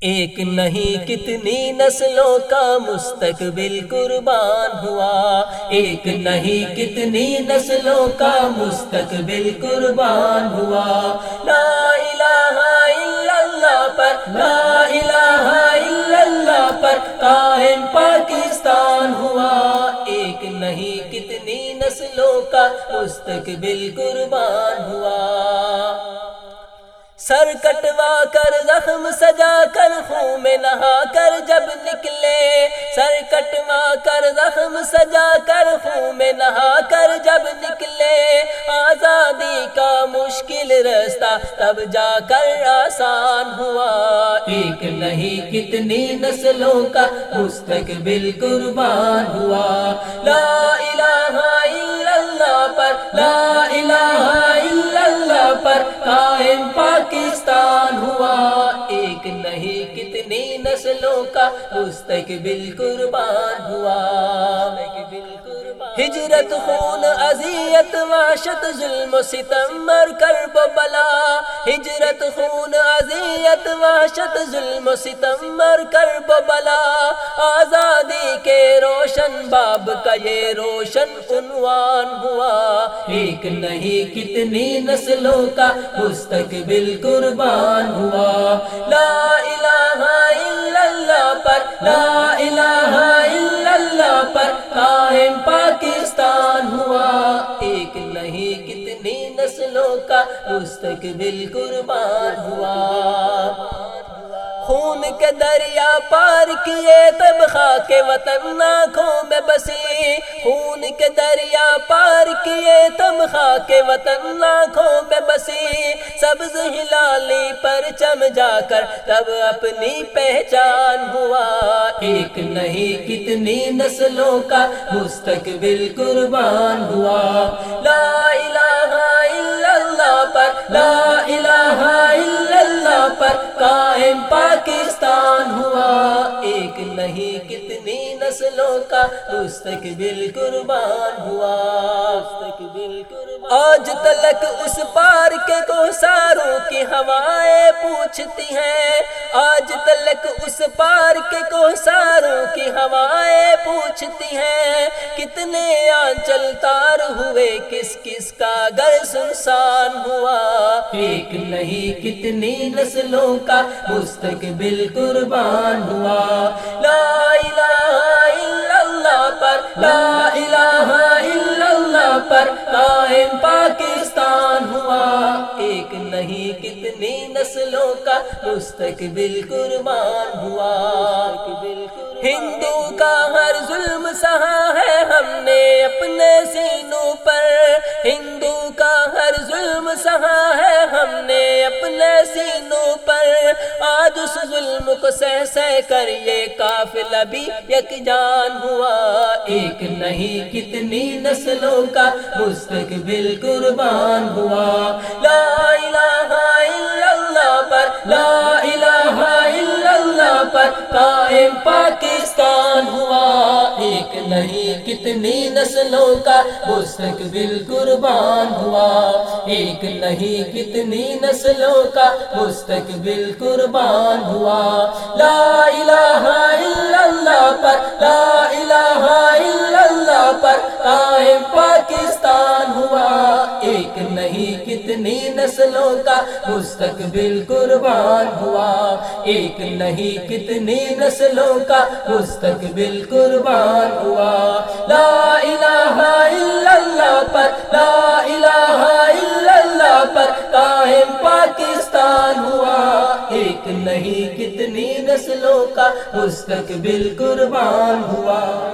ایک نہیں، کتنی نسلوں کا مستقبل قربان ہوا۔ ایک نہیں، کتنی نسلوں کا مستقبل قربان ہوا۔ لا الہ الا اللہ پر، لا الہ الا اللہ پر قائم پاکستان ہوا۔ ایک نہیں، کتنی نسلوں کا مستقبل قربان ہوا۔ سر کٹوا کر زخم سجا کر خون میں نہا کر جب نکلے۔ سر کٹوا کر زخم سجا کر خون میں نہا کر جب نکلے۔ آزادی کا مشکل رستہ تب جا کر آسان ہوا۔ ایک نہیں، کتنی نسلوں کا مستقبل قربان ہوا۔ لا کتنی نسلوں کا مستقبل قربان ہوا۔ ہجرت خون، اذیت واشت ظلم و ستم مر کرب بلا۔ ہجرت خون، اذیت واشت ظلم و ستم مر کرب بلا۔ آزادی کے روشن باب کا یہ روشن عنوان ہوا۔ ایک نہیں کتنی نسلوں کا مستقبل قربان ہوا۔ لا لا الہ الا اللہ پر قائم پاکستان ہوا۔ ایک نہیں کتنی نسلوں کا مستقبل قربان ہوا۔ خون کے دریا پار کیے تب خاک وطن آنکھوں میں بسی۔ خون کے دریا پار کیے تب خاک وطن آنکھوں میں بسی۔ سبز ہلالی پر چم جا کر تب اپنی پہچان ہوا۔ ایک نہیں، کتنی نسلوں کا مستقبل قربان ہوا۔ لا الہ الا اللہ پر، لا الہ الا اللہ پر قائم پاکستان ہوا۔ نسلوں کا مستقبل قربان ہوا۔ مستقبل آج تلک اس پار کے کو ساروں کی ہوائیں پوچھتی ہیں۔ آج تلک اس پار کے کو ساروں کی ہوائیں پوچھتی ہیں۔ کتنے آنچل تار ہوئے، کس کس کا گر سنسان ہوا۔ ایک نہیں، کتنی نسلوں کا مستقبل قربان ہوا۔ لا لا الہ الا اللہ پر قائم پاکستان ہوا۔ ایک نہیں، کتنی نسلوں کا مستقبل قربان ہوا۔ ہندو کا ہر ظلم سہا ہے ہم نے اپنے سینوں پر۔ ہندو کا ہر ظلم سہا ہے ہم نے اپنے سینوں پر۔ آج اس ظلم کو سہ سہ کر یہ قافلہ بھی یک جان ہوا۔ ایک نہیں، کتنی نسلوں کا مستقبل قربان ہوا۔ لا الہ کتنی نسلوں کا مستقبل قربان ہوا۔ ایک نہیں، کتنی نسلوں کا مستقبل قربان ہوا۔ لا الہ الا اللہ پر، لا الہ الا اللہ پر قائم پاکستان ہوا۔ ایک نہیں، کتنی نسلوں کا مستقبل قربان ہوا۔ ایک نہیں، کتنی نسلوں کا مستقبل قربان ہوا۔ لا الہ الا اللہ پر، لا الہ الا اللہ پر قائم پاکستان ہوا۔ ایک نہیں، کتنی نسلوں کا مستقبل قربان ہوا۔